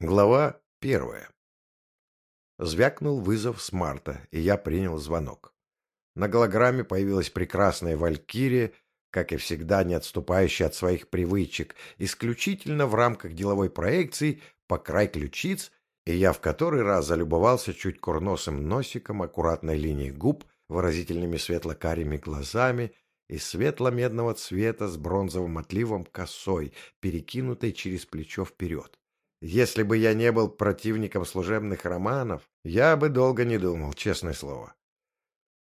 Глава первая. Звякнул вызов с марта, и я принял звонок. На голограмме появилась прекрасная валькирия, как и всегда не отступающая от своих привычек, исключительно в рамках деловой проекции по край ключиц, и я в который раз залюбовался чуть курносым носиком, аккуратной линией губ, выразительными светло-карими глазами и светло-медного цвета с бронзовым отливом косой, перекинутой через плечо вперед. Если бы я не был противником служебных романов, я бы долго не думал, честное слово.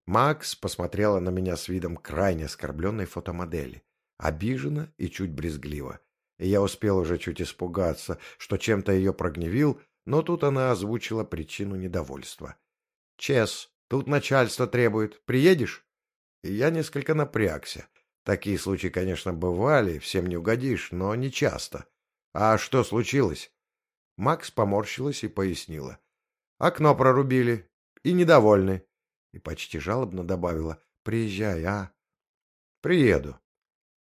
Макс посмотрела на меня с видом крайне оскорбленной фотомодели, обиженно и чуть брезгливо. И я успел уже чуть испугаться, что чем-то ее прогневил, но тут она озвучила причину недовольства. «Чес, тут начальство требует. Приедешь?» И я несколько напрягся. Такие случаи, конечно, бывали, всем не угодишь, но не часто. «А что случилось?» Макс поморщилась и пояснила. Окно прорубили. И недовольны. И почти жалобно добавила. Приезжай, а? Приеду.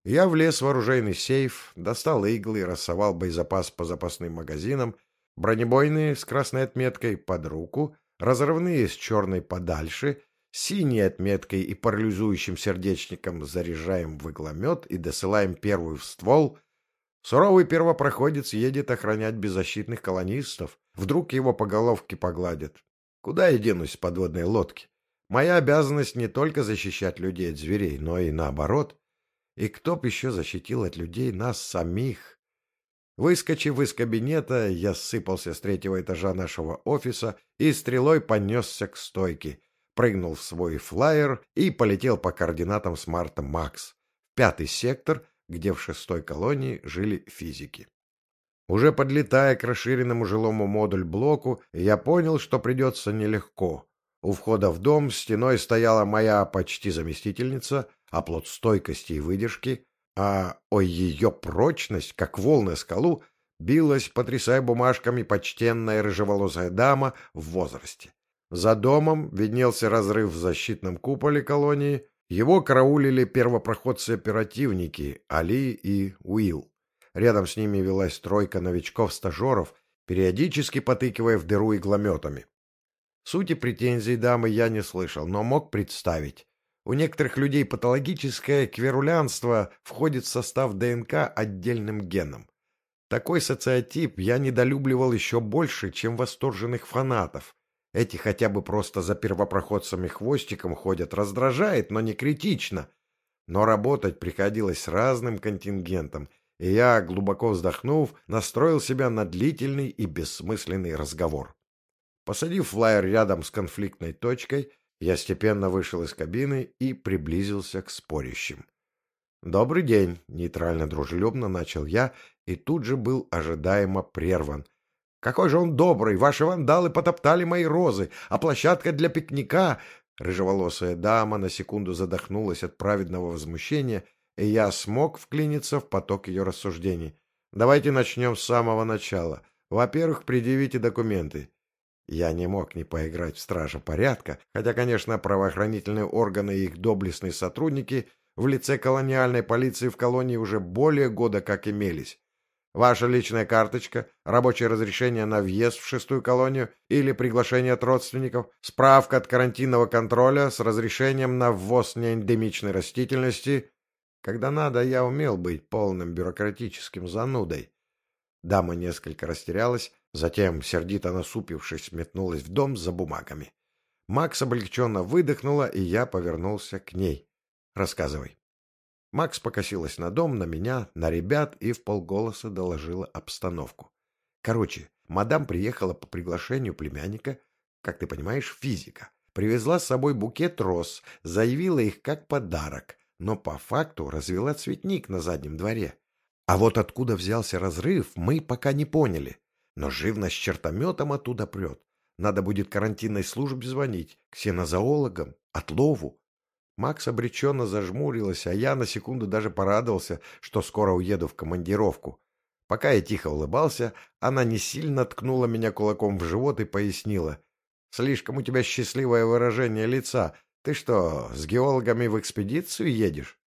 Я влез в оружейный сейф, достал иглы и рассовал боезапас по запасным магазинам, бронебойные с красной отметкой под руку, разрывные с черной подальше, синей отметкой и парализующим сердечником заряжаем в игломет и досылаем первую в ствол — Суровый первопроходец едет охранять беззащитных колонистов. Вдруг его по головке погладят. Куда я денусь с подводной лодки? Моя обязанность не только защищать людей от зверей, но и наоборот. И кто б еще защитил от людей нас самих? Выскочив из кабинета, я сыпался с третьего этажа нашего офиса и стрелой понесся к стойке, прыгнул в свой флайер и полетел по координатам смарта Макс. Пятый сектор — где в шестой колонии жили физики. Уже подлетая к расширенному жилому модуль-блоку, я понял, что придется нелегко. У входа в дом стеной стояла моя почти заместительница, оплот стойкости и выдержки, а о ее прочность, как волны скалу, билась, потрясая бумажками, почтенная рыжеволосая дама в возрасте. За домом виднелся разрыв в защитном куполе колонии, его караулили первопроходцы-оперативники Али и Уилл. Рядом с ними велась тройка новичков-стажеров, периодически потыкивая в дыру иглометами. Сути претензий дамы я не слышал, но мог представить. У некоторых людей патологическое кверулянство входит в состав ДНК отдельным геном. Такой социотип я недолюбливал еще больше, чем восторженных фанатов, эти хотя бы просто за первопроходцами хвостиком ходят, раздражает, но не критично. Но работать приходилось с разным контингентом, и я, глубоко вздохнув, настроил себя на длительный и бессмысленный разговор. Посадив флайер рядом с конфликтной точкой, я степенно вышел из кабины и приблизился к спорящим. «Добрый день!» — нейтрально-дружелюбно начал я и тут же был ожидаемо прерван — какой же он добрый! Ваши вандалы потоптали мои розы, а площадка для пикника...» Рыжеволосая дама на секунду задохнулась от праведного возмущения, и я смог вклиниться в поток ее рассуждений. «Давайте начнем с самого начала. Во-первых, предъявите документы». Я не мог не поиграть в стража порядка, хотя, конечно, правоохранительные органы и их доблестные сотрудники в лице колониальной полиции в колонии уже более года как имелись. Ваша личная карточка, рабочее разрешение на въезд в шестую колонию или приглашение от родственников, справка от карантинного контроля с разрешением на ввоз неэндемичной растительности. Когда надо, я умел быть полным бюрократическим занудой. Дама несколько растерялась, затем, сердито насупившись, метнулась в дом за бумагами. Макс облегченно выдохнула, и я повернулся к ней. «Рассказывай». Макс покосилась на дом, на меня, на ребят и в полголоса доложила обстановку. Короче, мадам приехала по приглашению племянника, как ты понимаешь, физика. Привезла с собой букет роз, заявила их как подарок, но по факту развела цветник на заднем дворе. А вот откуда взялся разрыв, мы пока не поняли. Но живность чертометом оттуда прет. Надо будет карантинной службе звонить, ксенозоологам, отлову. Макс обреченно зажмурилась, а я на секунду даже порадовался, что скоро уеду в командировку. Пока я тихо улыбался, она не сильно ткнула меня кулаком в живот и пояснила. «Слишком у тебя счастливое выражение лица. Ты что, с геологами в экспедицию едешь?»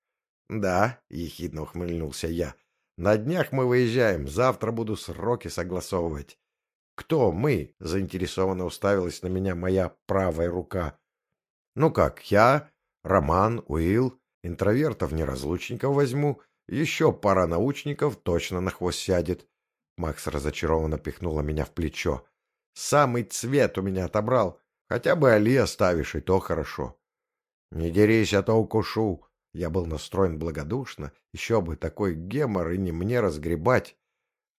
«Да», — ехидно ухмыльнулся я. «На днях мы выезжаем. Завтра буду сроки согласовывать». «Кто мы?» — заинтересованно уставилась на меня моя правая рука. «Ну как, я, Роман, Уилл, интровертов-неразлучников возьму, еще пара научников точно на хвост сядет». Макс разочарованно пихнула меня в плечо. «Самый цвет у меня отобрал. Хотя бы Али оставишь, и то хорошо». «Не дерись, а то укушу». Я был настроен благодушно. Еще бы такой гемор и не мне разгребать.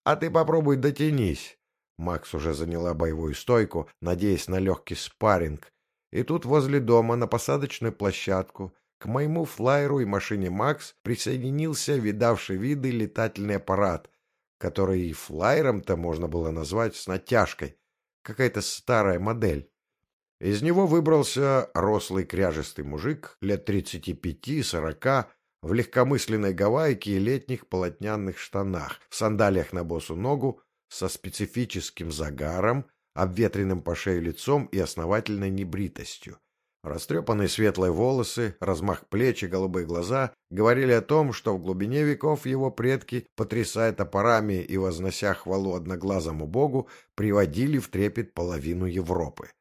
«А ты попробуй дотянись». Макс уже заняла боевую стойку, надеясь на легкий спарринг. И тут возле дома на посадочную площадку к моему флайеру и машине Макс присоединился видавший виды летательный аппарат, который и флайером-то можно было назвать с натяжкой. Какая-то старая модель. Из него выбрался рослый кряжестый мужик лет тридцати пяти-сорока, в легкомысленной гавайке и летних полотняных штанах, в сандалиях на босу ногу, со специфическим загаром, обветренным по шее лицом и основательной небритостью. Растрепанные светлые волосы, размах плеч и голубые глаза говорили о том, что в глубине веков его предки, потрясая топорами и вознося хвалу одноглазому богу, приводили в трепет половину Европы.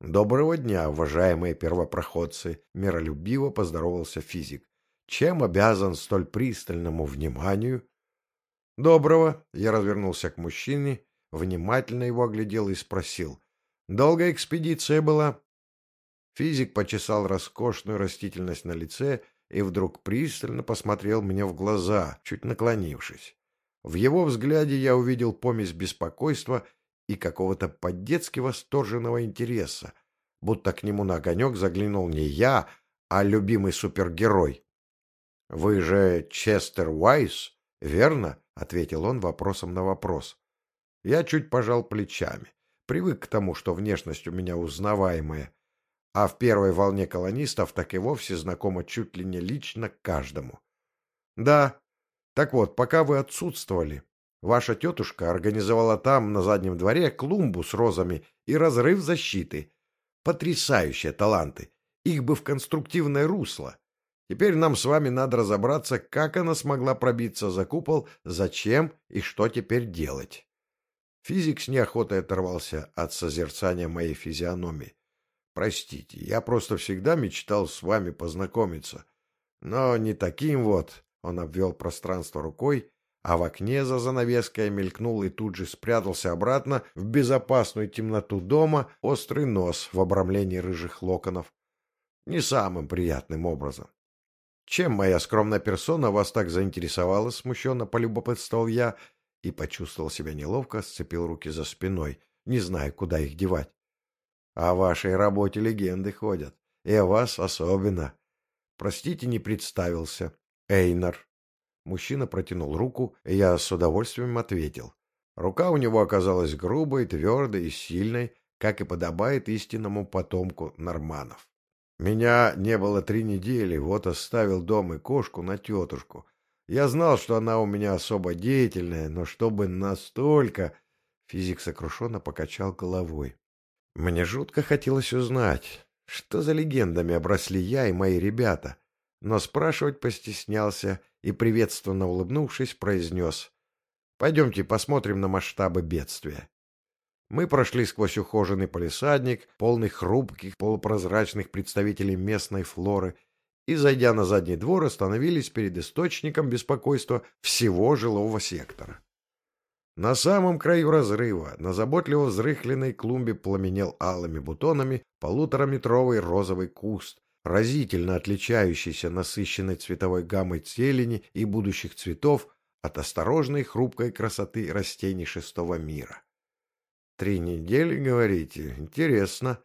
«Доброго дня, уважаемые первопроходцы!» — миролюбиво поздоровался физик. «Чем обязан столь пристальному вниманию?» «Доброго!» — я развернулся к мужчине, внимательно его оглядел и спросил. «Долгая экспедиция была?» Физик почесал роскошную растительность на лице и вдруг пристально посмотрел мне в глаза, чуть наклонившись. В его взгляде я увидел помесь беспокойства и какого-то по-детски восторженного интереса, будто к нему на огонек заглянул не я, а любимый супергерой. — Вы же Честер Уайс, верно? — ответил он вопросом на вопрос. Я чуть пожал плечами. Привык к тому, что внешность у меня узнаваемая, а в первой волне колонистов так и вовсе знакома чуть ли не лично каждому. Да, так вот, пока вы отсутствовали, Ваша тетушка организовала там, на заднем дворе, клумбу с розами и разрыв защиты. Потрясающие таланты. Их бы в конструктивное русло. Теперь нам с вами надо разобраться, как она смогла пробиться за купол, зачем и что теперь делать. Физик с неохотой оторвался от созерцания моей физиономии. Простите, я просто всегда мечтал с вами познакомиться. Но не таким вот, он обвел пространство рукой, а в окне за занавеской мелькнул и тут же спрятался обратно в безопасную темноту дома острый нос в обрамлении рыжих локонов. Не самым приятным образом. «Чем моя скромная персона вас так заинтересовала?» — смущенно полюбопытствовал я и почувствовал себя неловко, сцепил руки за спиной, не зная, куда их девать. «О вашей работе легенды ходят, и о вас особенно. Простите, не представился. Эйнар». Мужчина протянул руку, и я с удовольствием ответил. Рука у него оказалась грубой, твердой и сильной, как и подобает истинному потомку норманов. Меня не было три недели, вот оставил дом и кошку на тетушку. Я знал, что она у меня особо деятельная, но чтобы настолько... Физик сокрушенно покачал головой. Мне жутко хотелось узнать, что за легендами обросли я и мои ребята, но спрашивать постеснялся и, приветственно улыбнувшись, произнес «Пойдемте посмотрим на масштабы бедствия». Мы прошли сквозь ухоженный полисадник, полный хрупких, полупрозрачных представителей местной флоры, и, зайдя на задний двор, остановились перед источником беспокойства всего жилого сектора. На самом краю разрыва, на заботливо взрыхленной клумбе пламенел алыми бутонами полутораметровый розовый куст, разительно отличающийся насыщенной цветовой гаммой зелени и будущих цветов от осторожной хрупкой красоты растений шестого мира. Три недели, говорите? Интересно.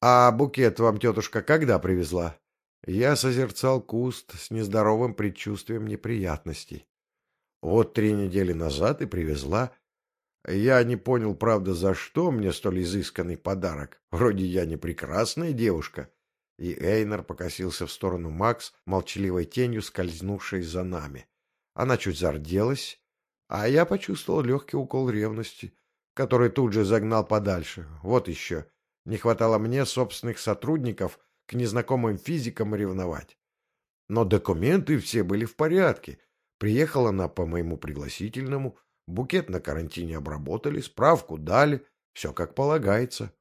А букет вам тетушка когда привезла? Я созерцал куст с нездоровым предчувствием неприятностей. Вот три недели назад и привезла. Я не понял, правда, за что мне столь изысканный подарок. Вроде я не прекрасная девушка и Эйнер покосился в сторону Макс, молчаливой тенью скользнувшей за нами. Она чуть зарделась, а я почувствовал легкий укол ревности, который тут же загнал подальше. Вот еще. Не хватало мне собственных сотрудников к незнакомым физикам ревновать. Но документы все были в порядке. Приехала она по моему пригласительному, Букет на карантине обработали, справку дали, все как полагается.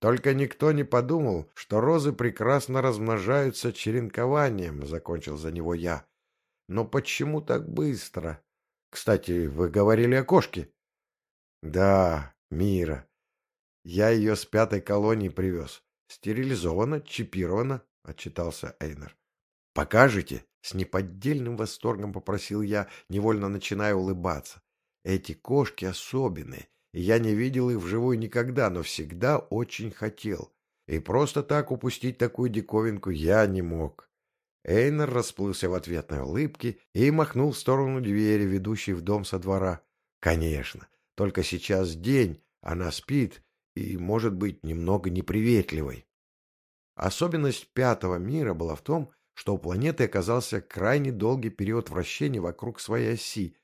Только никто не подумал, что розы прекрасно размножаются черенкованием, закончил за него я. Но почему так быстро? Кстати, вы говорили о кошке. Да, Мира. Я ее с пятой колонии привез. Стерилизована, чипирована, отчитался Эйнер. Покажете? С неподдельным восторгом попросил я, невольно начиная улыбаться. Эти кошки особенные, и я не видел их вживую никогда, но всегда очень хотел. И просто так упустить такую диковинку я не мог. Эйнер расплылся в ответной улыбке и махнул в сторону двери, ведущей в дом со двора. Конечно, только сейчас день, она спит и, может быть, немного неприветливой. Особенность пятого мира была в том, что у планеты оказался крайне долгий период вращения вокруг своей оси,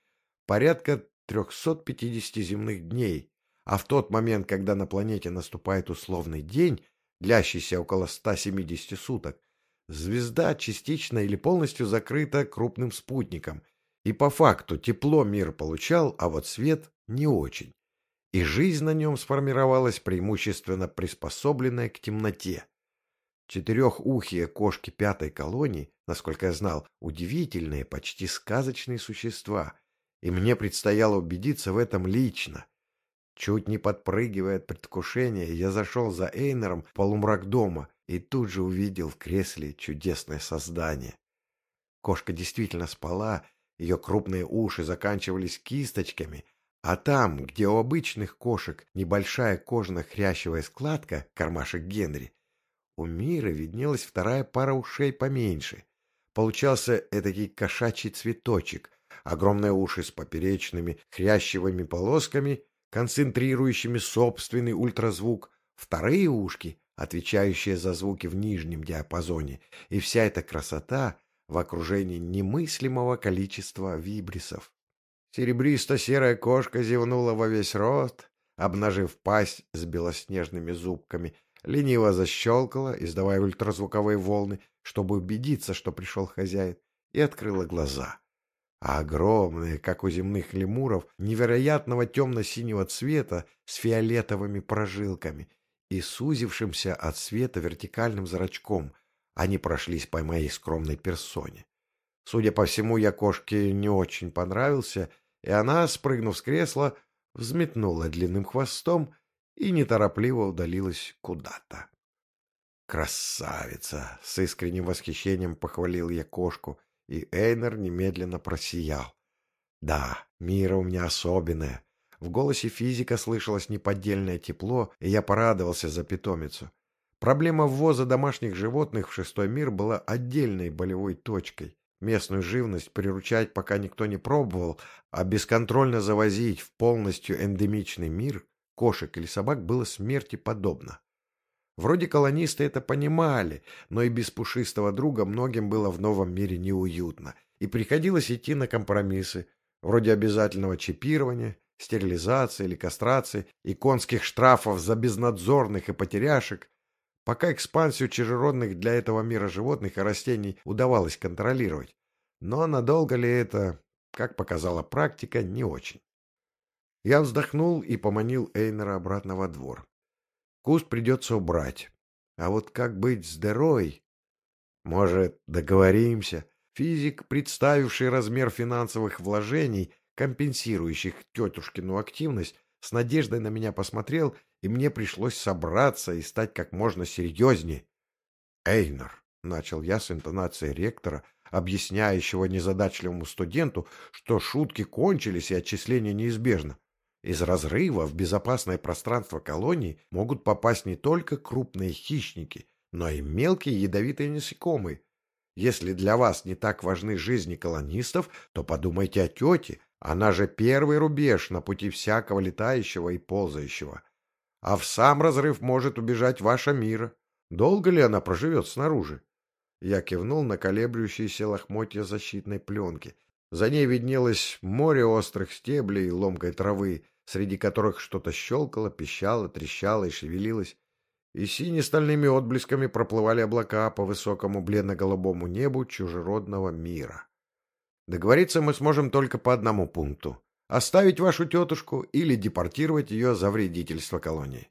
порядка 350 земных дней, а в тот момент, когда на планете наступает условный день, длящийся около 170 суток, звезда частично или полностью закрыта крупным спутником, и по факту тепло мир получал, а вот свет не очень. И жизнь на нем сформировалась преимущественно приспособленная к темноте. Четырехухие кошки пятой колонии, насколько я знал, удивительные, почти сказочные существа — и мне предстояло убедиться в этом лично. Чуть не подпрыгивая от предвкушения, я зашел за Эйнером в полумрак дома и тут же увидел в кресле чудесное создание. Кошка действительно спала, ее крупные уши заканчивались кисточками, а там, где у обычных кошек небольшая кожно-хрящевая складка, кармашек Генри, у Мира виднелась вторая пара ушей поменьше. Получался этакий кошачий цветочек, огромные уши с поперечными хрящевыми полосками, концентрирующими собственный ультразвук, вторые ушки, отвечающие за звуки в нижнем диапазоне, и вся эта красота в окружении немыслимого количества вибрисов. Серебристо-серая кошка зевнула во весь рост, обнажив пасть с белоснежными зубками, лениво защелкала, издавая ультразвуковые волны, чтобы убедиться, что пришел хозяин, и открыла глаза а огромные, как у земных лемуров, невероятного темно-синего цвета с фиолетовыми прожилками и сузившимся от света вертикальным зрачком. Они прошлись по моей скромной персоне. Судя по всему, я кошке не очень понравился, и она, спрыгнув с кресла, взметнула длинным хвостом и неторопливо удалилась куда-то. «Красавица!» — с искренним восхищением похвалил я кошку — и Эйнер немедленно просиял. «Да, мира у меня особенная». В голосе физика слышалось неподдельное тепло, и я порадовался за питомицу. Проблема ввоза домашних животных в шестой мир была отдельной болевой точкой. Местную живность приручать пока никто не пробовал, а бесконтрольно завозить в полностью эндемичный мир кошек или собак было смерти подобно. Вроде колонисты это понимали, но и без пушистого друга многим было в новом мире неуютно, и приходилось идти на компромиссы, вроде обязательного чипирования, стерилизации или кастрации и конских штрафов за безнадзорных и потеряшек, пока экспансию чужеродных для этого мира животных и растений удавалось контролировать. Но надолго ли это, как показала практика, не очень. Я вздохнул и поманил Эйнера обратно во двор. Куст придется убрать. А вот как быть с дырой? Может, договоримся? Физик, представивший размер финансовых вложений, компенсирующих тетушкину активность, с надеждой на меня посмотрел, и мне пришлось собраться и стать как можно серьезнее. «Эйнер», — начал я с интонацией ректора, объясняющего незадачливому студенту, что шутки кончились и отчисление неизбежно. Из разрыва в безопасное пространство колонии могут попасть не только крупные хищники, но и мелкие ядовитые насекомые. Если для вас не так важны жизни колонистов, то подумайте о тете, она же первый рубеж на пути всякого летающего и ползающего. А в сам разрыв может убежать ваша мира. Долго ли она проживет снаружи? Я кивнул на колеблющиеся лохмотья защитной пленки. За ней виднелось море острых стеблей и ломкой травы, среди которых что-то щелкало, пищало, трещало и шевелилось, и сине-стальными отблесками проплывали облака по высокому бледно-голубому небу чужеродного мира. Договориться мы сможем только по одному пункту. Оставить вашу тетушку или депортировать ее за вредительство колонии.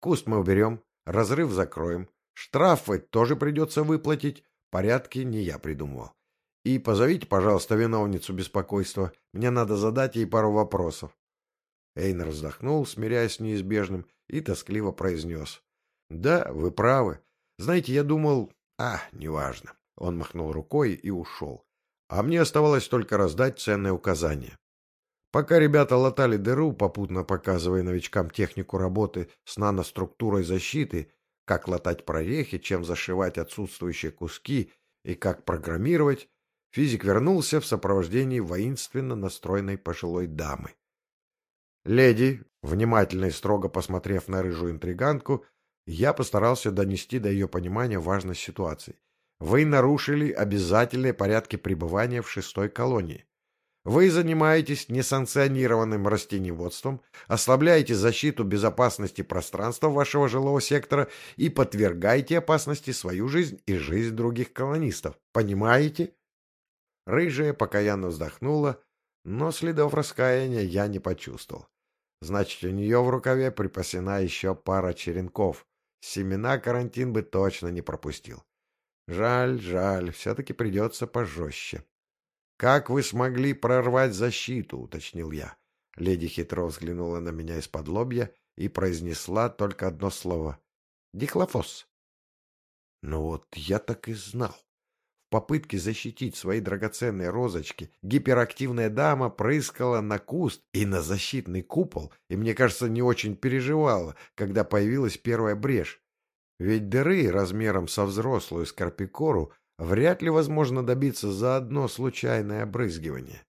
Куст мы уберем, разрыв закроем, штрафы тоже придется выплатить, порядки не я придумывал. И позовите, пожалуйста, виновницу беспокойства. Мне надо задать ей пару вопросов. Эйнер вздохнул, смиряясь с неизбежным, и тоскливо произнес. — Да, вы правы. Знаете, я думал... А, неважно. Он махнул рукой и ушел. А мне оставалось только раздать ценные указания. Пока ребята латали дыру, попутно показывая новичкам технику работы с наноструктурой защиты, как латать прорехи, чем зашивать отсутствующие куски и как программировать, физик вернулся в сопровождении воинственно настроенной пожилой дамы. Леди, внимательно и строго посмотрев на рыжую интригантку, я постарался донести до ее понимания важность ситуации. Вы нарушили обязательные порядки пребывания в шестой колонии. Вы занимаетесь несанкционированным растениеводством, ослабляете защиту безопасности пространства вашего жилого сектора и подвергаете опасности свою жизнь и жизнь других колонистов. Понимаете? Рыжая покаянно вздохнула, но следов раскаяния я не почувствовал. Значит, у нее в рукаве припасена еще пара черенков. Семена карантин бы точно не пропустил. Жаль, жаль, все-таки придется пожестче. «Как вы смогли прорвать защиту?» — уточнил я. Леди хитро взглянула на меня из-под лобья и произнесла только одно слово. «Дихлофос». Ну вот я так и знал. В попытке защитить свои драгоценные розочки гиперактивная дама прыскала на куст и на защитный купол, и, мне кажется, не очень переживала, когда появилась первая брешь. Ведь дыры размером со взрослую скорпикору вряд ли возможно добиться за одно случайное обрызгивание.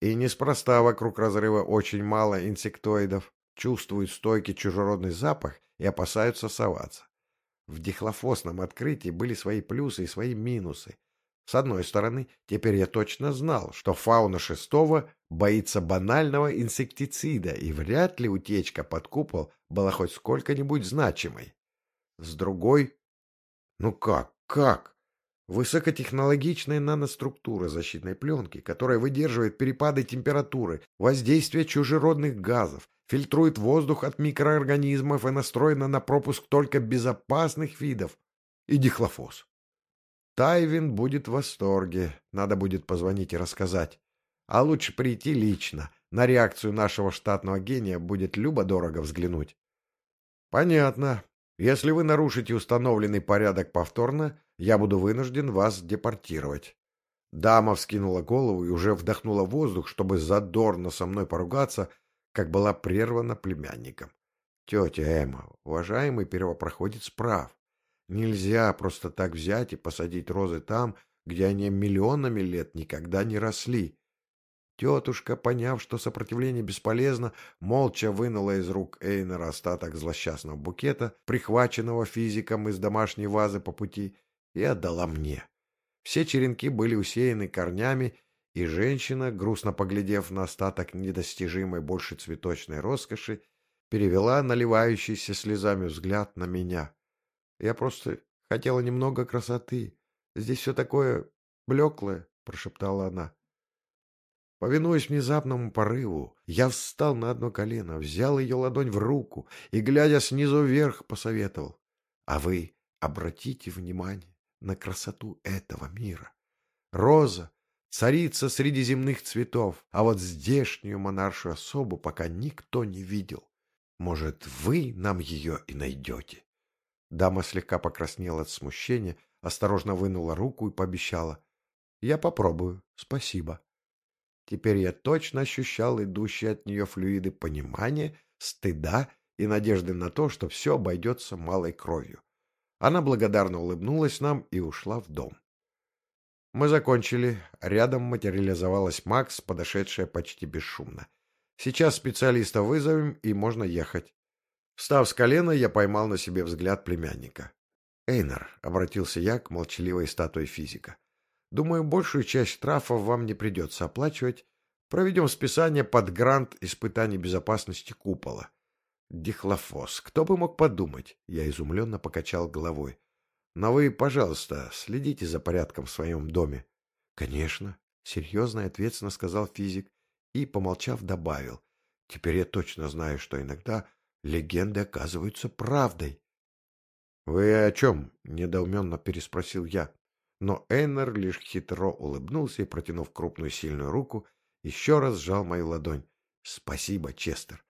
И неспроста вокруг разрыва очень мало инсектоидов, чувствуют стойкий чужеродный запах и опасаются соваться. В дихлофосном открытии были свои плюсы и свои минусы. С одной стороны, теперь я точно знал, что фауна шестого боится банального инсектицида, и вряд ли утечка под купол была хоть сколько-нибудь значимой. С другой... Ну как, как? Высокотехнологичная наноструктура защитной пленки, которая выдерживает перепады температуры, воздействие чужеродных газов, фильтрует воздух от микроорганизмов и настроена на пропуск только безопасных видов. И дихлофос. Тайвин будет в восторге. Надо будет позвонить и рассказать. А лучше прийти лично. На реакцию нашего штатного гения будет любо-дорого взглянуть. Понятно. Если вы нарушите установленный порядок повторно, я буду вынужден вас депортировать. Дама вскинула голову и уже вдохнула воздух, чтобы задорно со мной поругаться, как была прервана племянником. Тетя Эмма, уважаемый первопроходец прав. Нельзя просто так взять и посадить розы там, где они миллионами лет никогда не росли. Тетушка, поняв, что сопротивление бесполезно, молча вынула из рук Эйнера остаток злосчастного букета, прихваченного физиком из домашней вазы по пути, и отдала мне. Все черенки были усеяны корнями, и женщина, грустно поглядев на остаток недостижимой больше цветочной роскоши, перевела наливающийся слезами взгляд на меня. Я просто хотела немного красоты. Здесь все такое блеклое, — прошептала она. Повинуясь внезапному порыву, я встал на одно колено, взял ее ладонь в руку и, глядя снизу вверх, посоветовал. А вы обратите внимание на красоту этого мира. Роза — царица среди земных цветов, а вот здешнюю монаршую особу пока никто не видел. Может, вы нам ее и найдете? Дама слегка покраснела от смущения, осторожно вынула руку и пообещала. — Я попробую, спасибо. Теперь я точно ощущал идущие от нее флюиды понимания, стыда и надежды на то, что все обойдется малой кровью. Она благодарно улыбнулась нам и ушла в дом. Мы закончили. Рядом материализовалась Макс, подошедшая почти бесшумно. Сейчас специалиста вызовем, и можно ехать. Встав с колена, я поймал на себе взгляд племянника. «Эйнер», — обратился я к молчаливой статуе физика, Думаю, большую часть штрафов вам не придется оплачивать. Проведем списание под грант испытаний безопасности купола. Дихлофос. Кто бы мог подумать? Я изумленно покачал головой. Но вы, пожалуйста, следите за порядком в своем доме. Конечно, серьезно и ответственно сказал физик. и, помолчав, добавил. Теперь я точно знаю, что иногда легенды оказываются правдой. — Вы о чем? — недоуменно переспросил я. Но Эйнер лишь хитро улыбнулся и, протянув крупную сильную руку, еще раз сжал мою ладонь. — Спасибо, Честер.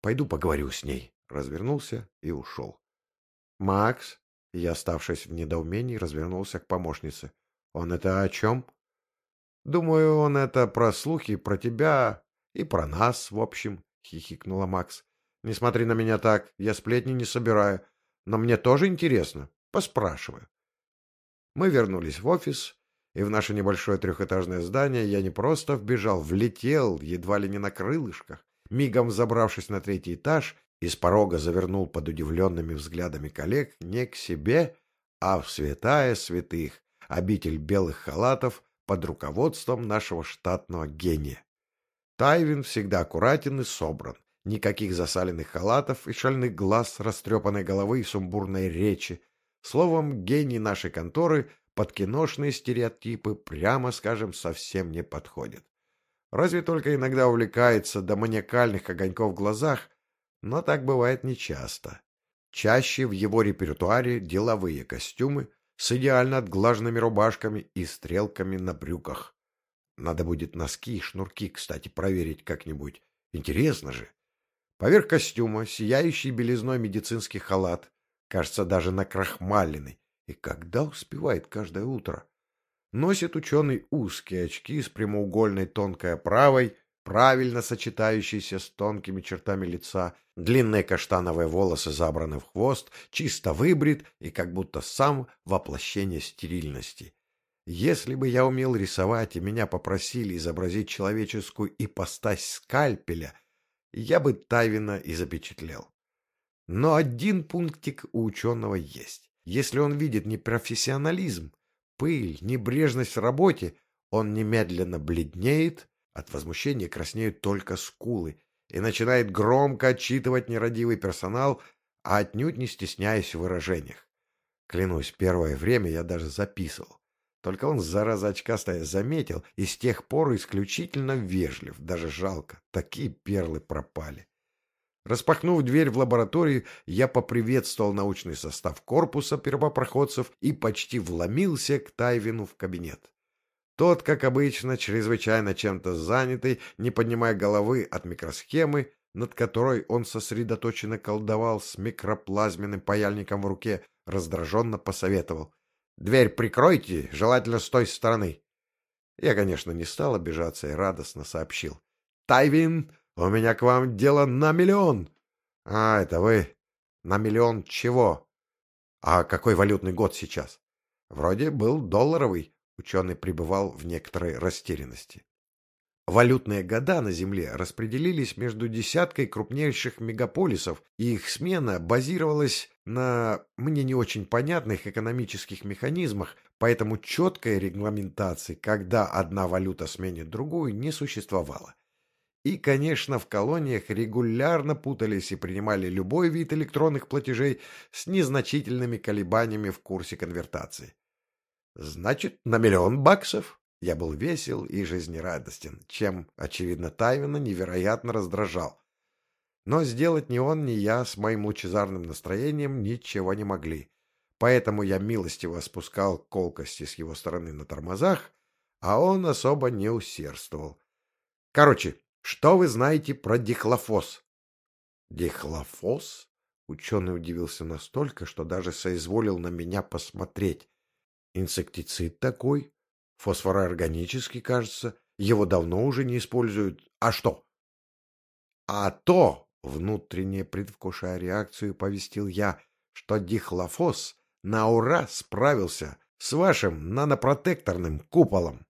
Пойду поговорю с ней. Развернулся и ушел. — Макс, я, оставшись в недоумении, развернулся к помощнице. — Он это о чем? — Думаю, он это про слухи, про тебя и про нас, в общем, — хихикнула Макс. — Не смотри на меня так, я сплетни не собираю. Но мне тоже интересно. Поспрашиваю. Мы вернулись в офис, и в наше небольшое трехэтажное здание я не просто вбежал, влетел, едва ли не на крылышках, мигом забравшись на третий этаж, из порога завернул под удивленными взглядами коллег не к себе, а в святая святых, обитель белых халатов под руководством нашего штатного гения. Тайвин всегда аккуратен и собран. Никаких засаленных халатов и шальных глаз, растрепанной головы и сумбурной речи. Словом, гений нашей конторы под киношные стереотипы, прямо скажем, совсем не подходит. Разве только иногда увлекается до маниакальных огоньков в глазах, но так бывает нечасто. Чаще в его репертуаре деловые костюмы с идеально отглаженными рубашками и стрелками на брюках. Надо будет носки и шнурки, кстати, проверить как-нибудь. Интересно же. Поверх костюма сияющий белизной медицинский халат, кажется, даже накрахмаленный. И когда успевает каждое утро? Носит ученый узкие очки с прямоугольной тонкой оправой, правильно сочетающиеся с тонкими чертами лица, длинные каштановые волосы забраны в хвост, чисто выбрит и как будто сам воплощение стерильности. Если бы я умел рисовать и меня попросили изобразить человеческую ипостась скальпеля, я бы Тайвина и запечатлел. Но один пунктик у ученого есть. Если он видит не профессионализм, пыль, небрежность в работе, он немедленно бледнеет, от возмущения краснеют только скулы и начинает громко отчитывать нерадивый персонал, а отнюдь не стесняясь в выражениях. Клянусь, первое время я даже записывал. Только он, зараза очкастая, заметил и с тех пор исключительно вежлив, даже жалко. Такие перлы пропали. Распахнув дверь в лабораторию, я поприветствовал научный состав корпуса первопроходцев и почти вломился к Тайвину в кабинет. Тот, как обычно, чрезвычайно чем-то занятый, не поднимая головы от микросхемы, над которой он сосредоточенно колдовал с микроплазменным паяльником в руке, раздраженно посоветовал. «Дверь прикройте, желательно с той стороны». Я, конечно, не стал обижаться и радостно сообщил. «Тайвин, у меня к вам дело на миллион!» «А, это вы? На миллион чего?» «А какой валютный год сейчас?» «Вроде был долларовый». Ученый пребывал в некоторой растерянности. Валютные года на Земле распределились между десяткой крупнейших мегаполисов, и их смена базировалась на мне не очень понятных экономических механизмах, поэтому четкой регламентации, когда одна валюта сменит другую, не существовало. И, конечно, в колониях регулярно путались и принимали любой вид электронных платежей с незначительными колебаниями в курсе конвертации. Значит, на миллион баксов? Я был весел и жизнерадостен, чем, очевидно, Тайвина невероятно раздражал. Но сделать ни он, ни я с моим лучезарным настроением ничего не могли. Поэтому я милостиво спускал колкости с его стороны на тормозах, а он особо не усердствовал. Короче, что вы знаете про дихлофос? Дихлофос? Ученый удивился настолько, что даже соизволил на меня посмотреть. Инсектицид такой, фосфороорганический, кажется. Его давно уже не используют. А что? А то, внутренне предвкушая реакцию, повестил я, что дихлофос на ура справился с вашим нанопротекторным куполом.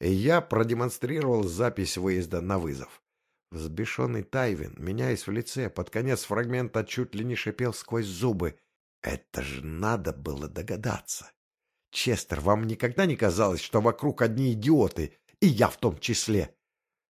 Я продемонстрировал запись выезда на вызов. Взбешенный Тайвин, меняясь в лице, под конец фрагмента чуть ли не шипел сквозь зубы. Это же надо было догадаться. Честер, вам никогда не казалось, что вокруг одни идиоты, и я в том числе?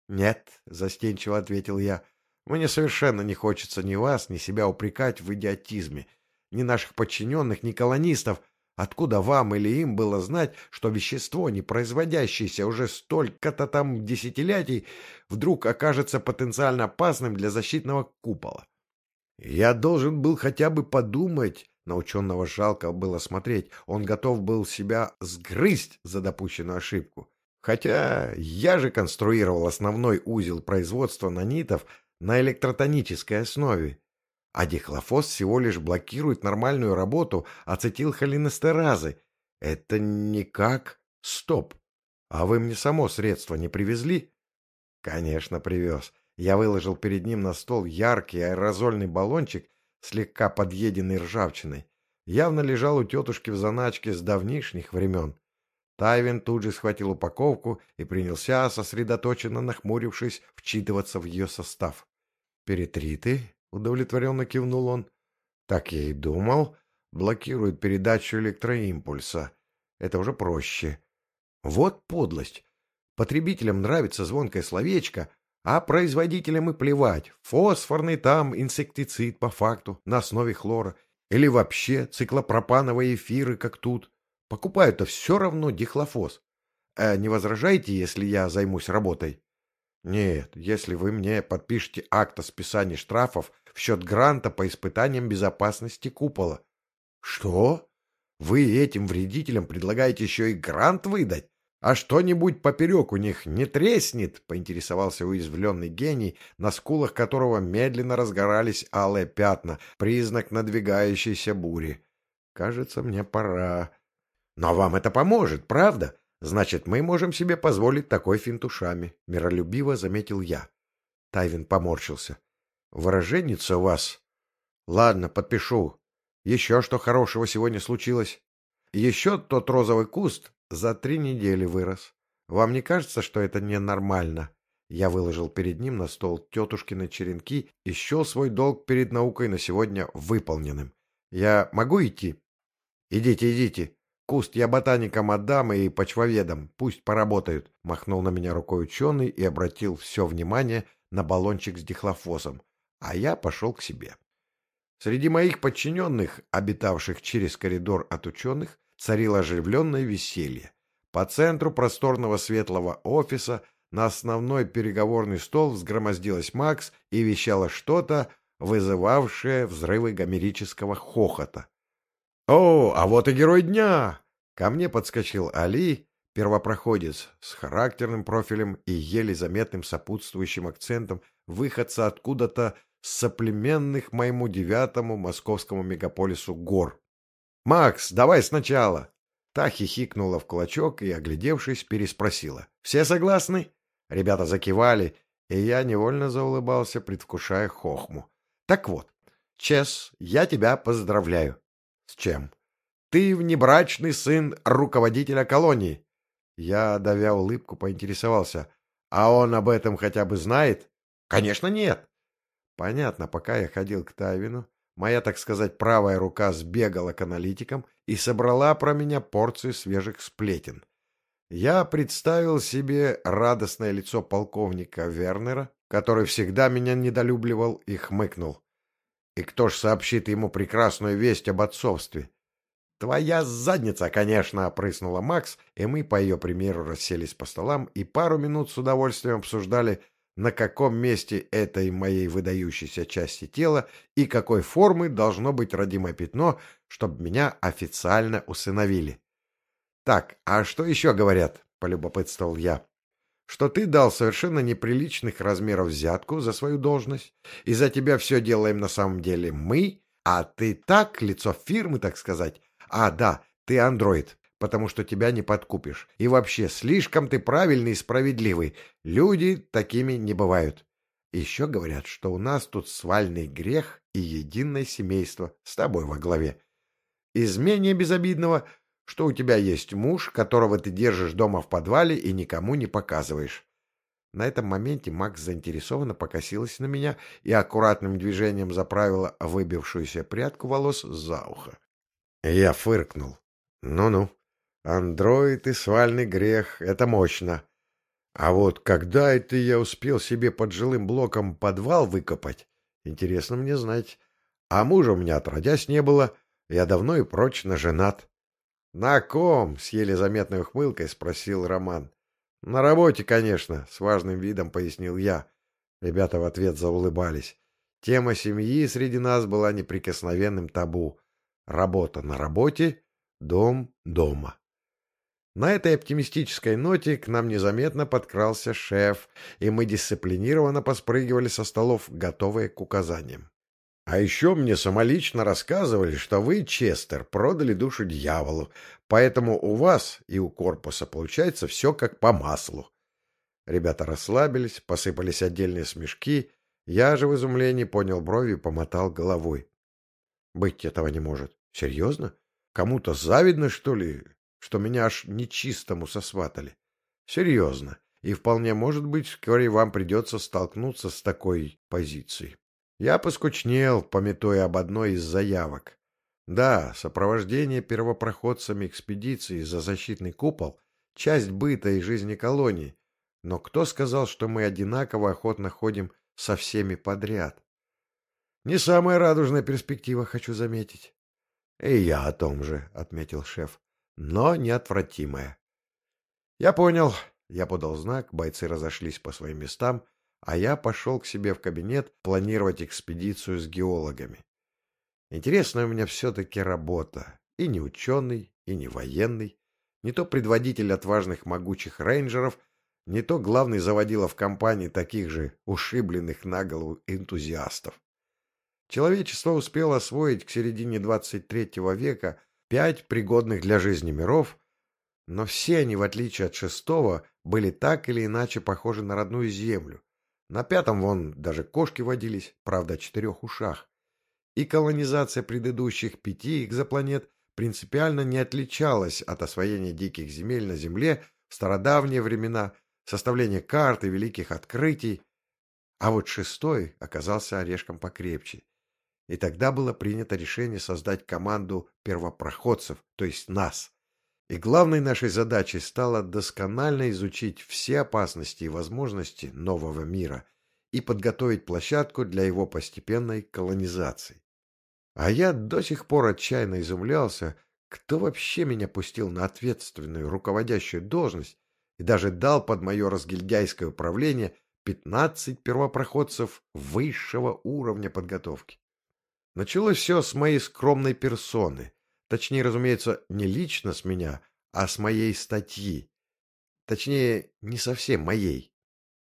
— Нет, — застенчиво ответил я, — мне совершенно не хочется ни вас, ни себя упрекать в идиотизме, ни наших подчиненных, ни колонистов, Откуда вам или им было знать, что вещество, не производящееся уже столько-то там десятилетий, вдруг окажется потенциально опасным для защитного купола? Я должен был хотя бы подумать, на ученого жалко было смотреть, он готов был себя сгрызть за допущенную ошибку. Хотя я же конструировал основной узел производства нанитов на электротонической основе, а дихлофос всего лишь блокирует нормальную работу ацетилхолинестеразы. Это никак... Стоп! А вы мне само средство не привезли? Конечно, привез. Я выложил перед ним на стол яркий аэрозольный баллончик, слегка подъеденный ржавчиной. Явно лежал у тетушки в заначке с давнишних времен. Тайвин тут же схватил упаковку и принялся, сосредоточенно нахмурившись, вчитываться в ее состав. «Перетриты?» Удовлетворенно кивнул он. Так я и думал. Блокирует передачу электроимпульса. Это уже проще. Вот подлость. Потребителям нравится звонкое словечко, а производителям и плевать. Фосфорный там инсектицид по факту на основе хлора. Или вообще циклопропановые эфиры, как тут. Покупают-то все равно дихлофос. А не возражаете, если я займусь работой? Нет, если вы мне подпишете акт о списании штрафов в счет гранта по испытаниям безопасности купола. Что? Вы этим вредителям предлагаете еще и грант выдать? А что-нибудь поперек у них не треснет? Поинтересовался уязвленный гений, на скулах которого медленно разгорались алые пятна, признак надвигающейся бури. Кажется, мне пора. Но вам это поможет, правда? Значит, мы можем себе позволить такой финт миролюбиво заметил я. Тайвин поморщился. — Выраженница у вас. — Ладно, подпишу. Еще что хорошего сегодня случилось? Еще тот розовый куст за три недели вырос. Вам не кажется, что это ненормально? Я выложил перед ним на стол тетушкины черенки и счел свой долг перед наукой на сегодня выполненным. Я могу идти? Идите, идите. Куст я ботаникам отдам и почвоведам, пусть поработают, — махнул на меня рукой ученый и обратил все внимание на баллончик с дихлофосом, а я пошел к себе. Среди моих подчиненных, обитавших через коридор от ученых, царило оживленное веселье. По центру просторного светлого офиса на основной переговорный стол взгромоздилась Макс и вещала что-то, вызывавшее взрывы гомерического хохота. «О, а вот и герой дня!» Ко мне подскочил Али, первопроходец, с характерным профилем и еле заметным сопутствующим акцентом выходца откуда-то соплеменных моему девятому московскому мегаполису гор. «Макс, давай сначала!» Та хихикнула в кулачок и, оглядевшись, переспросила. «Все согласны?» Ребята закивали, и я невольно заулыбался, предвкушая хохму. «Так вот, Чес, я тебя поздравляю. С чем? Ты внебрачный сын руководителя колонии. Я, давя улыбку, поинтересовался. А он об этом хотя бы знает? Конечно, нет. Понятно, пока я ходил к Тайвину, моя, так сказать, правая рука сбегала к аналитикам и собрала про меня порцию свежих сплетен. Я представил себе радостное лицо полковника Вернера, который всегда меня недолюбливал и хмыкнул. И кто ж сообщит ему прекрасную весть об отцовстве? «Твоя задница, конечно!» — прыснула Макс, и мы, по ее примеру, расселись по столам и пару минут с удовольствием обсуждали, на каком месте этой моей выдающейся части тела и какой формы должно быть родимое пятно, чтобы меня официально усыновили. «Так, а что еще говорят?» — полюбопытствовал я что ты дал совершенно неприличных размеров взятку за свою должность, и за тебя все делаем на самом деле мы, а ты так, лицо фирмы, так сказать. А, да, ты андроид, потому что тебя не подкупишь. И вообще, слишком ты правильный и справедливый. Люди такими не бывают. Еще говорят, что у нас тут свальный грех и единое семейство с тобой во главе. Из менее безобидного что у тебя есть муж, которого ты держишь дома в подвале и никому не показываешь. На этом моменте Макс заинтересованно покосилась на меня и аккуратным движением заправила выбившуюся прядку волос за ухо. Я фыркнул. Ну-ну, андроид и свальный грех — это мощно. А вот когда это я успел себе под жилым блоком подвал выкопать, интересно мне знать. А мужа у меня отродясь не было, я давно и прочно женат. «На ком?» — с еле заметной ухмылкой спросил Роман. «На работе, конечно», — с важным видом пояснил я. Ребята в ответ заулыбались. Тема семьи среди нас была неприкосновенным табу. Работа на работе, дом дома. На этой оптимистической ноте к нам незаметно подкрался шеф, и мы дисциплинированно поспрыгивали со столов, готовые к указаниям. А еще мне самолично рассказывали, что вы, Честер, продали душу дьяволу, поэтому у вас и у корпуса получается все как по маслу. Ребята расслабились, посыпались отдельные смешки. Я же в изумлении понял брови и помотал головой. Быть этого не может. Серьезно? Кому-то завидно, что ли, что меня аж нечистому сосватали? Серьезно. И вполне может быть, вскоре вам придется столкнуться с такой позицией. Я поскучнел, пометуя об одной из заявок. Да, сопровождение первопроходцами экспедиции за защитный купол — часть быта и жизни колонии, но кто сказал, что мы одинаково охотно ходим со всеми подряд? Не самая радужная перспектива, хочу заметить. — И я о том же, — отметил шеф, — но неотвратимая. — Я понял. Я подал знак, бойцы разошлись по своим местам, а я пошел к себе в кабинет планировать экспедицию с геологами. Интересная у меня все-таки работа. И не ученый, и не военный, не то предводитель отважных могучих рейнджеров, не то главный заводила в компании таких же ушибленных на голову энтузиастов. Человечество успело освоить к середине 23 века пять пригодных для жизни миров, но все они, в отличие от шестого, были так или иначе похожи на родную землю, на пятом вон даже кошки водились, правда, четырех ушах. И колонизация предыдущих пяти экзопланет принципиально не отличалась от освоения диких земель на Земле в стародавние времена, составления карты великих открытий. А вот шестой оказался орешком покрепче. И тогда было принято решение создать команду первопроходцев, то есть нас. И главной нашей задачей стало досконально изучить все опасности и возможности нового мира и подготовить площадку для его постепенной колонизации. А я до сих пор отчаянно изумлялся, кто вообще меня пустил на ответственную руководящую должность и даже дал под мое разгильдяйское управление 15 первопроходцев высшего уровня подготовки. Началось все с моей скромной персоны, Точнее, разумеется, не лично с меня, а с моей статьи. Точнее, не совсем моей.